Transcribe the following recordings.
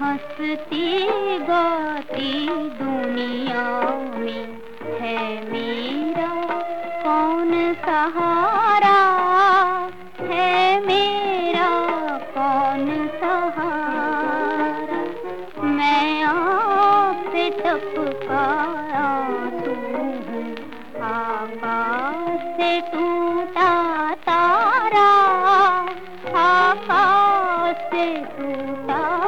हंसती गाती दुनिया में है मेरा सहारा मैं आपसे हूँ आकाश से टूटा तारा। आकाश से टूटा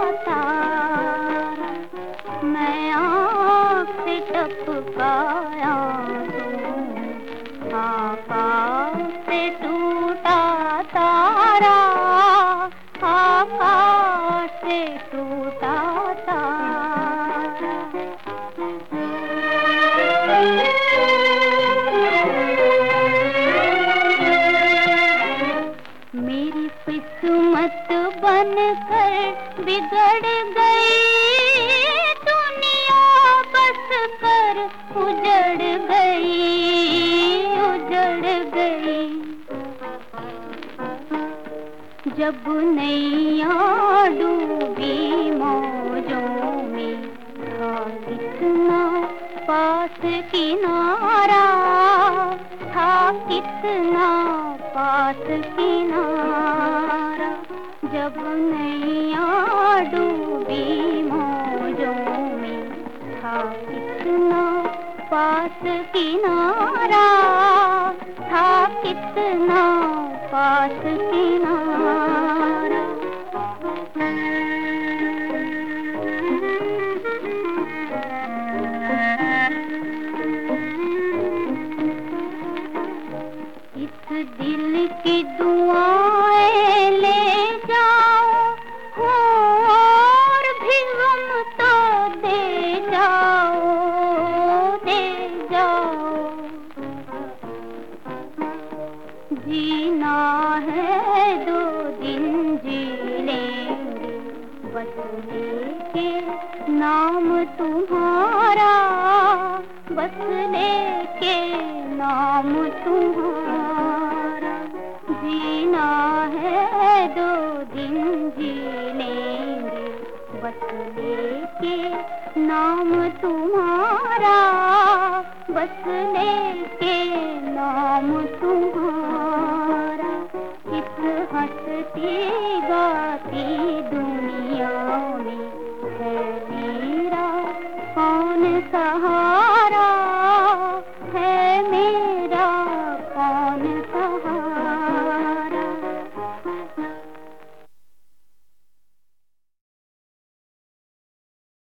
टपकाया आकाश से मेरी बन कर बिगड़ गई। दुनिया बस कर उजड़ गई उजड़ गई। जब नैया डूबी मौजों में था कितना पास किनारा था कितना पास किनारा, जब नैया डूबी मौजों में, था कितना पास किनारा, था कितना पास किनारा। दिल की दुआएँ ले जाओमता दे जाओ दे जाओ। जीना है दो दिन जी लेंगे बस लेके नाम तुम्हारा, बस जीना है, दो दिन जी बस लेके नाम तुम्हारा, बस लेके नाम तुम्हारा। इस हंसती गाती दुनिया में, है मेरा कौन सहा